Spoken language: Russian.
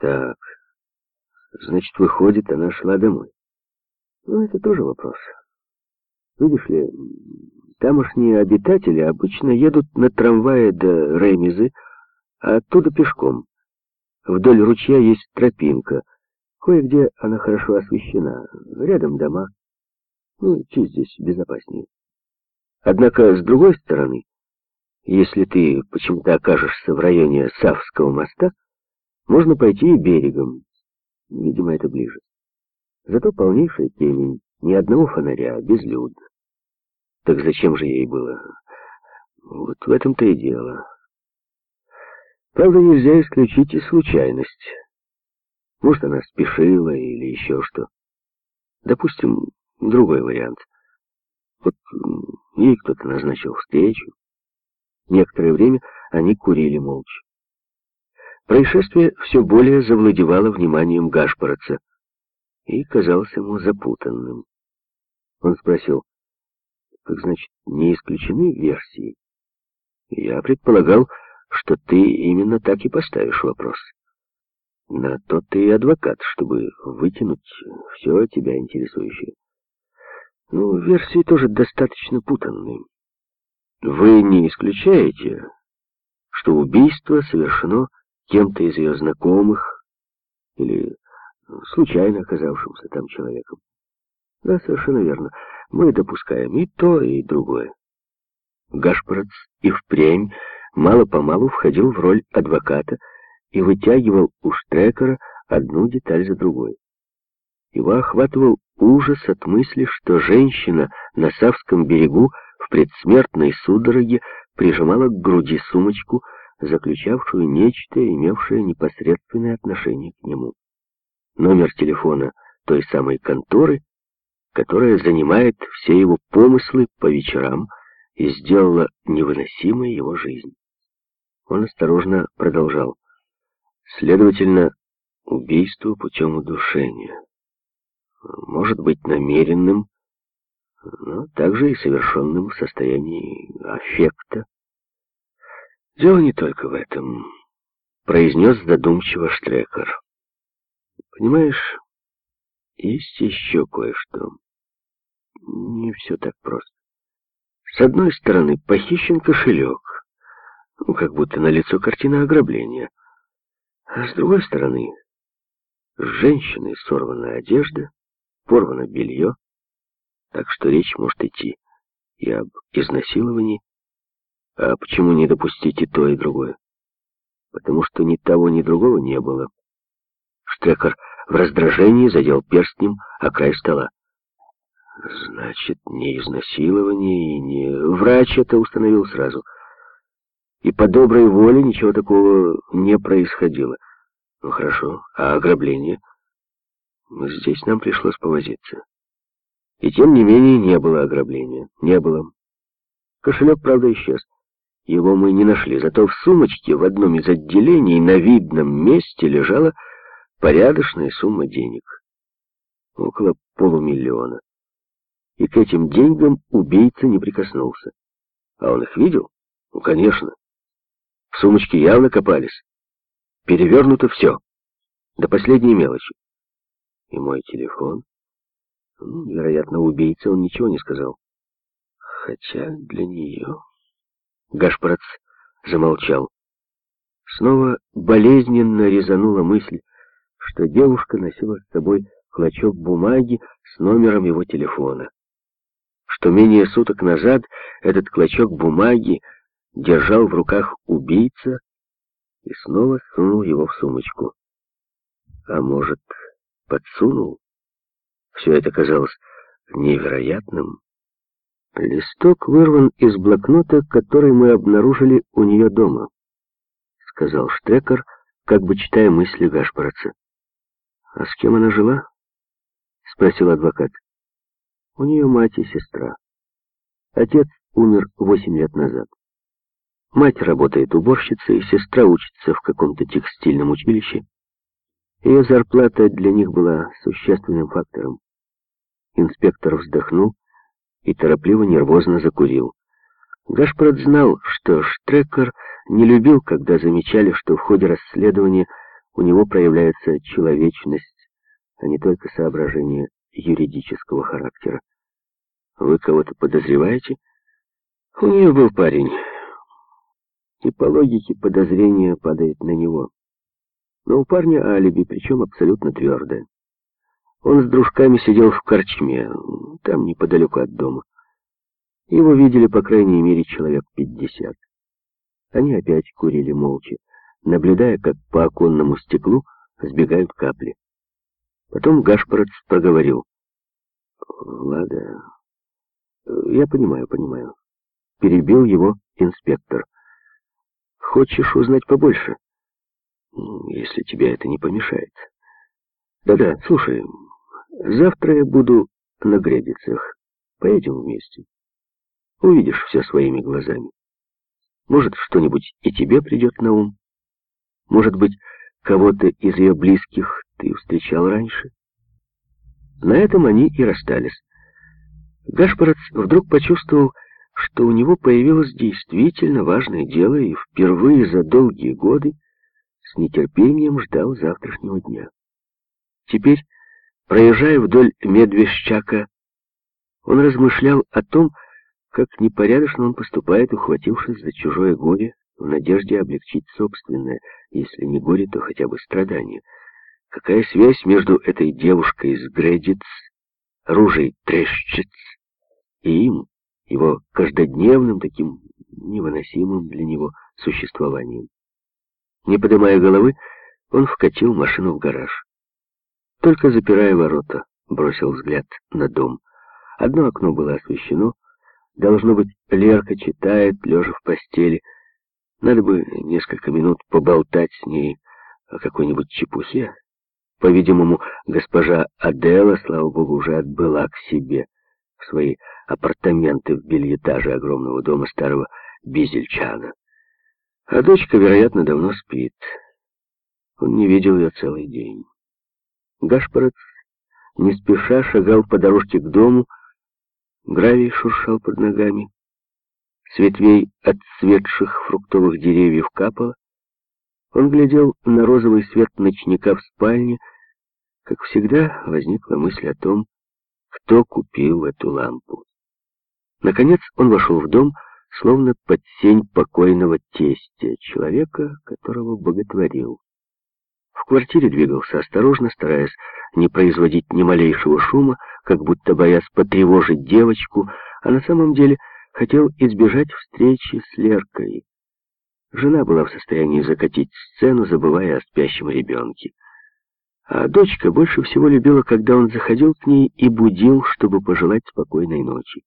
Так, значит, выходит, она шла домой. Ну, это тоже вопрос. Видишь ли, тамошние обитатели обычно едут на трамвае до Ремизы, а оттуда пешком. Вдоль ручья есть тропинка. Кое-где она хорошо освещена. Рядом дома. Ну, чуть здесь безопаснее. Однако, с другой стороны, если ты почему-то окажешься в районе Савского моста, можно пойти и берегом. Видимо, это ближе. Зато полнейшая темень, ни одного фонаря, безлюдно. Так зачем же ей было? Вот в этом-то и дело. Правда, нельзя исключить и случайность. Может, она спешила или еще что. Допустим, другой вариант. Вот ей кто-то назначил встречу. Некоторое время они курили молча. Происшествие все более завладевало вниманием Гашпорца и казалось ему запутанным. Он спросил, как значит, не исключены версии? Я предполагал, что ты именно так и поставишь вопрос. На то ты и адвокат, чтобы вытянуть все тебя интересующее. Ну, версии тоже достаточно путанные. Вы не исключаете, что убийство совершено кем-то из ее знакомых или случайно оказавшимся там человеком? Да, совершенно верно. Мы допускаем и то, и другое. Гашпорец и впрямь мало-помалу входил в роль адвоката и вытягивал у Штрекера одну деталь за другой. Его охватывал ужас от мысли, что женщина на Савском берегу в предсмертной судороге прижимала к груди сумочку, заключавшую нечто, имевшее непосредственное отношение к нему. Номер телефона той самой конторы, которая занимает все его помыслы по вечерам и сделала невыносимой его жизнь. Он осторожно продолжал. Следовательно, убийство путем удушения. Может быть намеренным, но также и совершенным в состоянии аффекта. Дело не только в этом, произнес задумчиво Штрекер. Понимаешь, есть еще кое-что. Не все так просто. С одной стороны, похищен кошелек, ну, как будто на лицо картина ограбления. А с другой стороны, с женщиной сорвана одежда, порвано белье, так что речь может идти и об изнасиловании. А почему не допустить и то, и другое? Потому что ни того, ни другого не было. Штекер в раздражении задел перстнем о край стола. Значит, не изнасилование и не... Врач это установил сразу — и по доброй воле ничего такого не происходило. Ну хорошо, а ограбление? Здесь нам пришлось повозиться. И тем не менее не было ограбления. Не было. Кошелек, правда, исчез. Его мы не нашли, зато в сумочке в одном из отделений на видном месте лежала порядочная сумма денег. Около полумиллиона. И к этим деньгам убийца не прикоснулся. А он их видел? Ну, конечно. В сумочке явно копались. Перевернуто все. До последней мелочи. И мой телефон. Ну, вероятно, убийца он ничего не сказал. Хотя для нее... Гашпарац замолчал. Снова болезненно резанула мысль, что девушка носила с собой клочок бумаги с номером его телефона. Что менее суток назад этот клочок бумаги держал в руках убийца и снова сунул его в сумочку. А может, подсунул? Все это казалось невероятным. Листок вырван из блокнота, который мы обнаружили у нее дома, сказал Штекер, как бы читая мысли Гашпорца. А с кем она жила? спросил адвокат. У нее мать и сестра. Отец умер восемь лет назад. Мать работает уборщицей, сестра учится в каком-то текстильном училище. Ее зарплата для них была существенным фактором. Инспектор вздохнул и торопливо нервозно закурил. Гашпрат знал, что Штрекер не любил, когда замечали, что в ходе расследования у него проявляется человечность, а не только соображения юридического характера. Вы кого-то подозреваете? У нее был парень. И по логике подозрение падает на него. Но у парня алиби, причем абсолютно твердое. Он с дружками сидел в корчме, там неподалеку от дома. Его видели, по крайней мере, человек пятьдесят. Они опять курили молча, наблюдая, как по оконному стеклу сбегают капли. Потом Гашпорец проговорил. «Лада, я понимаю, понимаю». Перебил его инспектор. «Хочешь узнать побольше?» «Если тебе это не помешает». «Да-да, слушай, завтра я буду на Гребицах. Поедем вместе. Увидишь все своими глазами. Может, что-нибудь и тебе придет на ум. Может быть, кого-то из ее близких ты встречал раньше. На этом они и расстались. Гашпорец вдруг почувствовал, что у него появилось действительно важное дело, и впервые за долгие годы с нетерпением ждал завтрашнего дня. Теперь, проезжая вдоль Медвежчака, он размышлял о том, как непорядочно он поступает, ухватившись за чужое горе, в надежде облегчить собственное, если не горе, то хотя бы страдание. Какая связь между этой девушкой из Гредиц, ружей Трещиц, и им, его каждодневным, таким невыносимым для него существованием? Не поднимая головы, он вкатил машину в гараж. Только запирая ворота, бросил взгляд на дом. Одно окно было освещено, Должно быть, Лерка читает, лежа в постели. Надо бы несколько минут поболтать с ней о какой-нибудь чепусе. По-видимому, госпожа Адела, слава богу, уже отбыла к себе в свои апартаменты в бельетаже огромного дома старого Бизельчана. А дочка, вероятно, давно спит. Он не видел ее целый день. Гашпорец не спеша шагал по дорожке к дому, Гравий шуршал под ногами. С ветвей отцветших фруктовых деревьев капало. Он глядел на розовый свет ночника в спальне. Как всегда, возникла мысль о том, кто купил эту лампу. Наконец он вошел в дом, словно под сень покойного тестя, человека, которого боготворил. В квартире двигался осторожно, стараясь не производить ни малейшего шума, как будто боясь потревожить девочку, а на самом деле хотел избежать встречи с Леркой. Жена была в состоянии закатить сцену, забывая о спящем ребенке. А дочка больше всего любила, когда он заходил к ней и будил, чтобы пожелать спокойной ночи.